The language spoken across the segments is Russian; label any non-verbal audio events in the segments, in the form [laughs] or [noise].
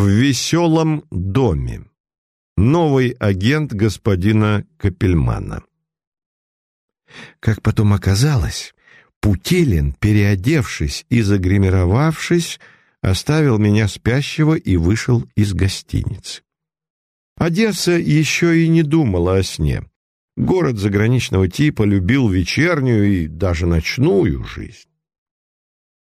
В веселом доме. Новый агент господина Капельмана. Как потом оказалось, Путилин, переодевшись и загримировавшись, оставил меня спящего и вышел из гостиницы. Одесса еще и не думала о сне. Город заграничного типа любил вечернюю и даже ночную жизнь.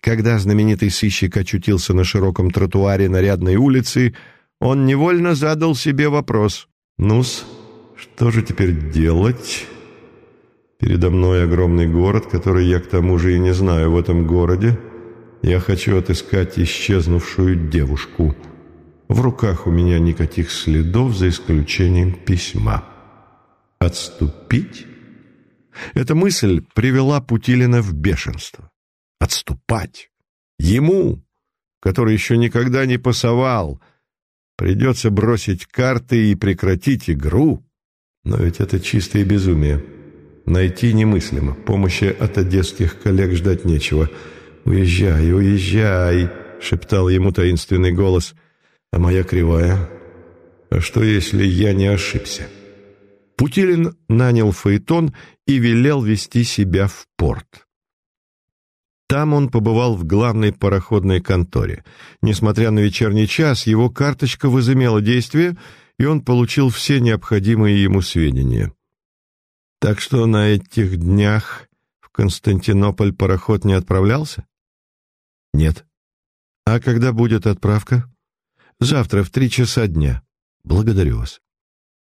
Когда знаменитый сыщик очутился на широком тротуаре нарядной улицы, он невольно задал себе вопрос. «Ну-с, что же теперь делать?» Передо мной огромный город, который я к тому же и не знаю в этом городе. Я хочу отыскать исчезнувшую девушку. В руках у меня никаких следов, за исключением письма. Отступить? Эта мысль привела Путилина в бешенство. Отступать? Ему, который еще никогда не пасовал, придется бросить карты и прекратить игру? Но ведь это чистое безумие. Найти немыслимо. Помощи от одесских коллег ждать нечего. «Уезжай, уезжай!» — шептал ему таинственный голос. «А моя кривая? А что, если я не ошибся?» Путилин нанял фаэтон и велел вести себя в порт. Там он побывал в главной пароходной конторе. Несмотря на вечерний час, его карточка возымела действие, и он получил все необходимые ему сведения. Так что на этих днях в Константинополь пароход не отправлялся? Нет. А когда будет отправка? Завтра в три часа дня. Благодарю вас.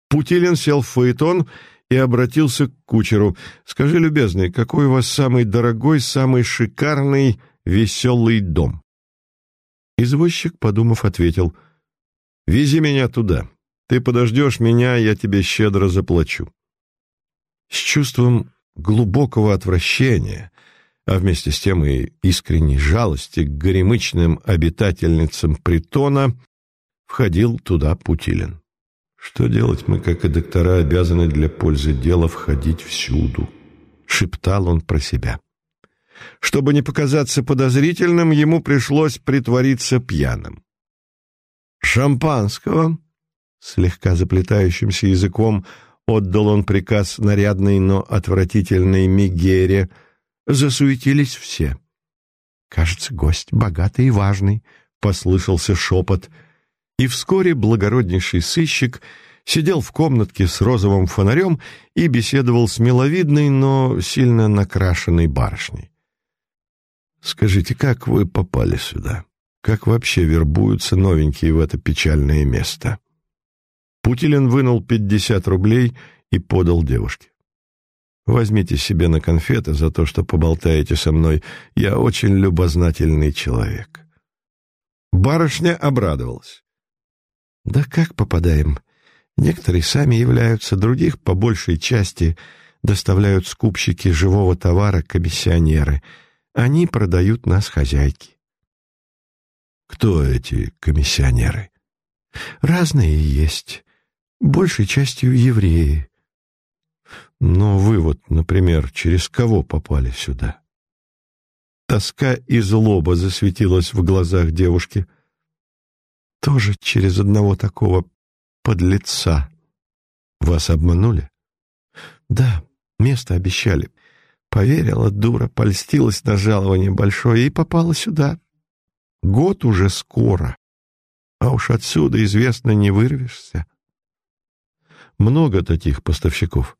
Путилин сел в фаэтон и обратился к кучеру. «Скажи, любезный, какой у вас самый дорогой, самый шикарный, веселый дом?» Извозчик, подумав, ответил. «Вези меня туда. Ты подождешь меня, я тебе щедро заплачу». С чувством глубокого отвращения, а вместе с тем и искренней жалости к горемычным обитательницам притона, входил туда Путилин. Что делать мы, как и доктора, обязаны для пользы дела входить всюду? Шептал он про себя. Чтобы не показаться подозрительным, ему пришлось притвориться пьяным. «Шампанского?» Слегка заплетающимся языком отдал он приказ нарядной, но отвратительной Мигере. Засуетились все. «Кажется, гость богатый и важный», — послышался шепот — и вскоре благороднейший сыщик сидел в комнатке с розовым фонарем и беседовал с миловидной, но сильно накрашенной барышней. «Скажите, как вы попали сюда? Как вообще вербуются новенькие в это печальное место?» Путилин вынул пятьдесят рублей и подал девушке. «Возьмите себе на конфеты за то, что поболтаете со мной. Я очень любознательный человек». Барышня обрадовалась. Да как попадаем? Некоторые сами являются, других по большей части доставляют скупщики живого товара, комиссионеры. Они продают нас хозяйки. Кто эти комиссионеры? Разные есть. Большей частью евреи. Но вы вот, например, через кого попали сюда? Тоска и злоба засветилась в глазах девушки. Тоже через одного такого подлеца. Вас обманули? Да, место обещали. Поверила дура, польстилась на жалование большое и попала сюда. Год уже скоро, а уж отсюда, известно, не вырвешься. Много таких поставщиков.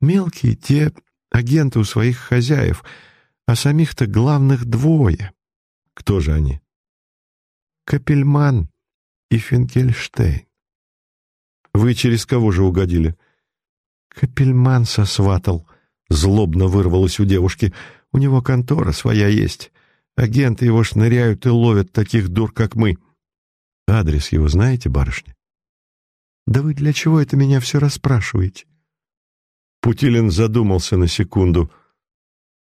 Мелкие те агенты у своих хозяев, а самих-то главных двое. Кто же они? Капельман и Финкельштейн. Вы через кого же угодили? Капельман сосватал. Злобно вырвалось у девушки. У него контора своя есть. Агенты его шныряют и ловят таких дур, как мы. Адрес его знаете, барышня? Да вы для чего это меня все расспрашиваете? Путилин задумался на секунду.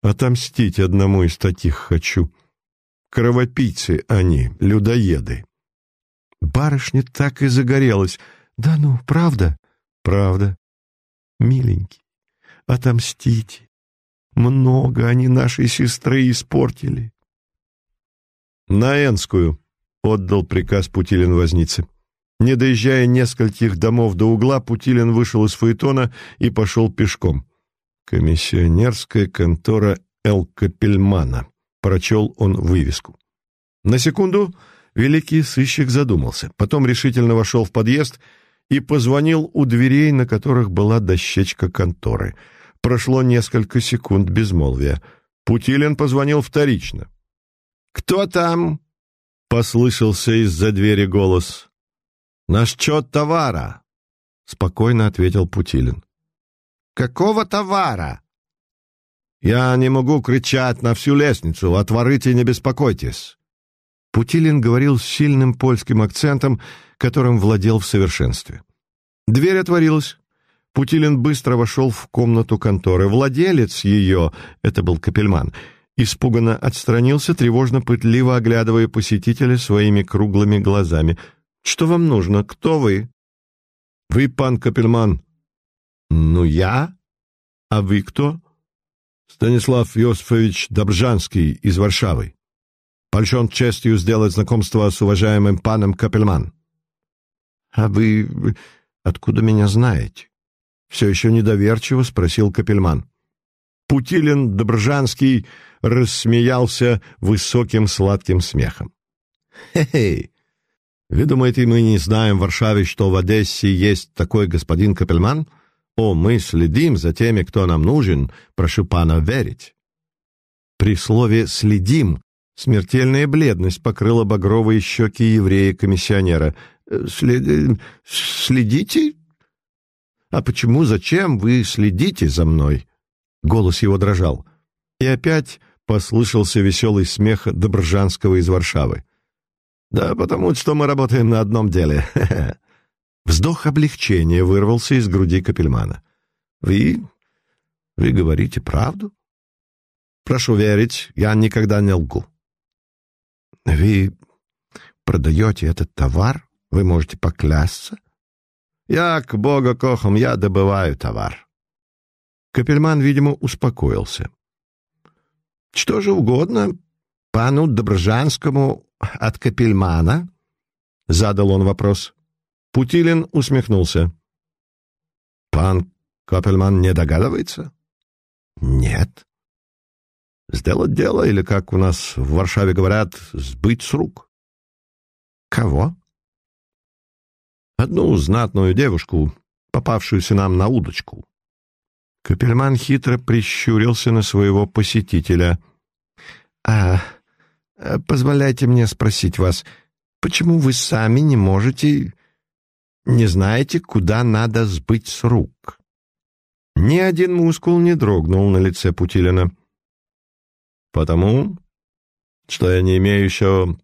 Отомстить одному из таких хочу. Кровопийцы они, людоеды. Барышня так и загорелась. Да ну, правда? Правда. Миленький, отомстите. Много они нашей сестры испортили. На Энскую, отдал приказ Путилин вознице. Не доезжая нескольких домов до угла, Путилин вышел из фаэтона и пошел пешком. «Комиссионерская контора Эл Капельмана», — прочел он вывеску. На секунду великий сыщик задумался, потом решительно вошел в подъезд и позвонил у дверей, на которых была дощечка конторы. Прошло несколько секунд безмолвия. Путилин позвонил вторично. «Кто там?» — послышался из-за двери голос. «На счет товара», — спокойно ответил Путилин. «Какого товара?» «Я не могу кричать на всю лестницу. Отворите, не беспокойтесь». Путилин говорил с сильным польским акцентом, которым владел в совершенстве. Дверь отворилась. Путилин быстро вошел в комнату конторы. Владелец ее, это был Капельман, испуганно отстранился, тревожно-пытливо оглядывая посетителя своими круглыми глазами — что вам нужно? Кто вы?» «Вы пан Капельман». «Ну, я? А вы кто?» «Станислав Йосифович Добржанский из Варшавы. Польщен честью сделать знакомство с уважаемым паном Капельман». «А вы откуда меня знаете?» Все еще недоверчиво спросил Капельман. Путилин Добржанский рассмеялся высоким сладким смехом. «Хе-хе! Вы думаете, мы не знаем в Варшаве, что в Одессе есть такой господин Капельман? О, мы следим за теми, кто нам нужен, прошу пана верить». При слове «следим» смертельная бледность покрыла багровые щеки еврея-комиссионера. «След... «Следите? А почему, зачем вы следите за мной?» Голос его дрожал. И опять послышался веселый смех Добржанского из Варшавы. Да потому что мы работаем на одном деле. [laughs] Вздох облегчения вырвался из груди Капельмана. Вы... вы говорите правду? Прошу верить, я никогда не лгу. Вы продаете этот товар? Вы можете поклясться? Я, к бога кохам, я добываю товар. Капельман, видимо, успокоился. Что же угодно пану Доброжанскому от Капельмана?» — задал он вопрос. Путилин усмехнулся. «Пан Капельман не догадывается?» «Нет». «Сделать дело, или, как у нас в Варшаве говорят, сбыть с рук». «Кого?» «Одну знатную девушку, попавшуюся нам на удочку». Капельман хитро прищурился на своего посетителя. «А Э, позволяйте мне спросить вас, почему вы сами не можете, не знаете, куда надо сбыть с рук?» Ни один мускул не дрогнул на лице Путилина. «Потому что я не имею еще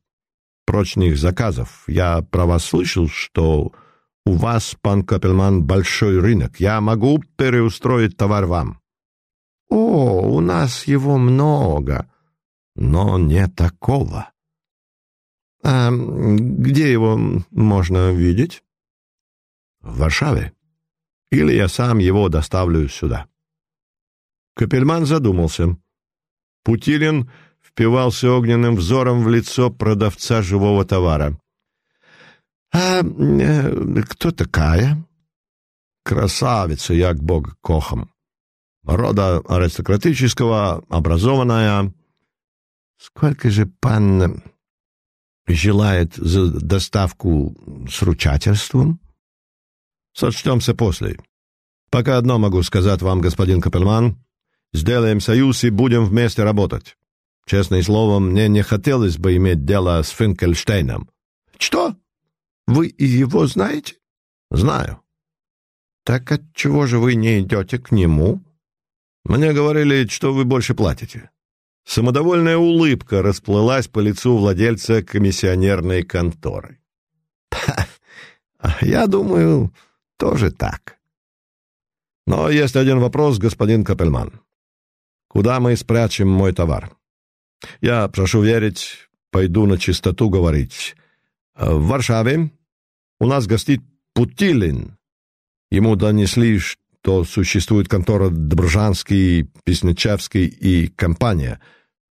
прочных заказов. Я про вас слышал, что у вас, пан Капельман, большой рынок. Я могу переустроить товар вам». «О, у нас его много», но не такого. А где его можно видеть? В Варшаве. Или я сам его доставлю сюда. Капельман задумался. Путилин впивался огненным взором в лицо продавца живого товара. «А э, кто такая?» «Красавица, як бог кохом. Рода аристократического, образованная, Сколько же пан желает за доставку с ручательством? Сочтемся после. Пока одно могу сказать вам, господин Капельман. Сделаем союз и будем вместе работать. Честное слово, мне не хотелось бы иметь дело с Финкельштейном. Что? Вы и его знаете? Знаю. Так отчего же вы не идете к нему? Мне говорили, что вы больше платите. Самодовольная улыбка расплылась по лицу владельца комиссионерной конторы. «Я думаю, тоже так. Но есть один вопрос, господин Капельман. Куда мы спрячем мой товар? Я, прошу верить, пойду на чистоту говорить. В Варшаве у нас гостит Путилин. Ему донесли, то существует контора Добржанский, Песничевский и компания.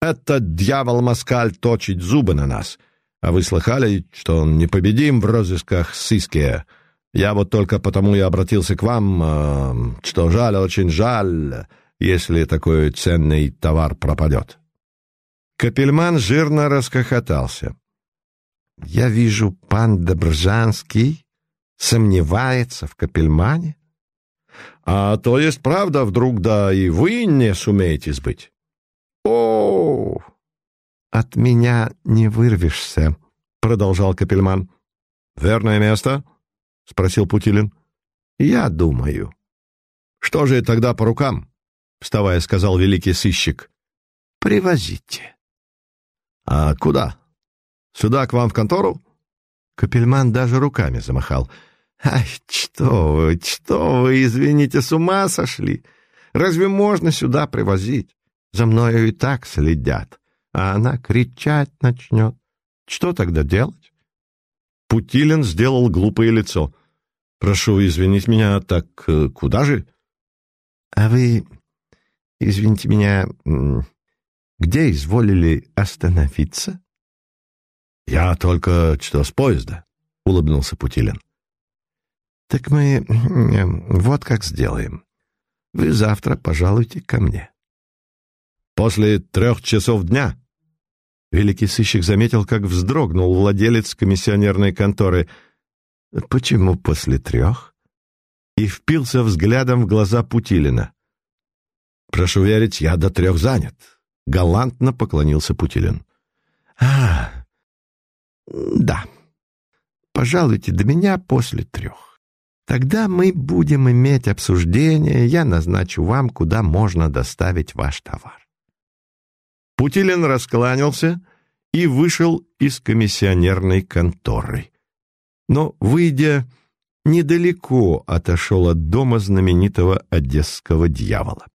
Это дьявол-москаль точит зубы на нас. А вы слыхали, что он непобедим в розысках сыске? Я вот только потому и обратился к вам, э, что жаль, очень жаль, если такой ценный товар пропадет». Капельман жирно расхохотался. «Я вижу, пан Добржанский сомневается в Капельмане?» «А то есть правда, вдруг да и вы не сумеете сбыть?» «О, от меня не вырвешься», — продолжал Капельман. «Верное место?» — спросил Путилин. «Я думаю». «Что же тогда по рукам?» — вставая, сказал великий сыщик. «Привозите». «А куда? Сюда, к вам в контору?» Капельман даже руками замахал. «Ай, что вы, что вы, извините, с ума сошли? Разве можно сюда привозить? За мною и так следят, а она кричать начнет. Что тогда делать?» Путилин сделал глупое лицо. «Прошу извинить меня, так э, куда же?» «А вы, извините меня, где изволили остановиться? Я только что с поезда, улыбнулся Путилин. Так мы вот как сделаем. Вы завтра пожалуйте ко мне. После трех часов дня? Великий сыщик заметил, как вздрогнул владелец комиссионерной конторы. Почему после трех? И впился взглядом в глаза Путилина. Прошу верить, я до трех занят. Галантно поклонился Путилин. «А, да. Пожалуйте до меня после трех. Тогда мы будем иметь обсуждение, я назначу вам, куда можно доставить ваш товар». Путилин раскланялся и вышел из комиссионерной конторы. Но, выйдя, недалеко отошел от дома знаменитого одесского дьявола.